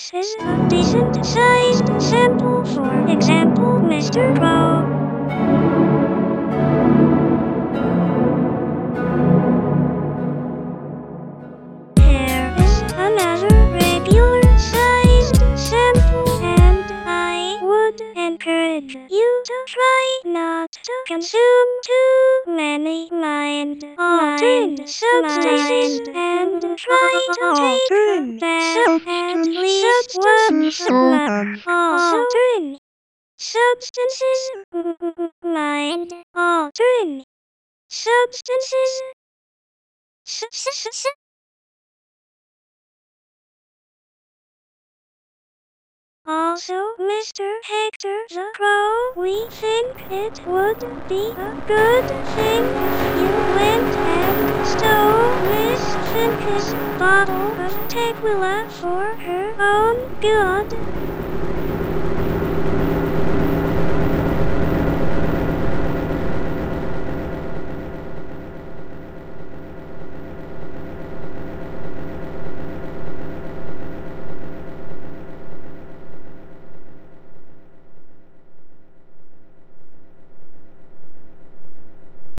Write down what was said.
This is a decent sized sample, for example, Mr. Crow. Here is another encourage you to try not to consume too many mind altering substances and try to take them at least once a month. Altering substances, mind. Altering substances. Also, Mr. Hector the Crow, we think it would be a good thing if you went and stole Miss Finke's bottle of tequila for her own good.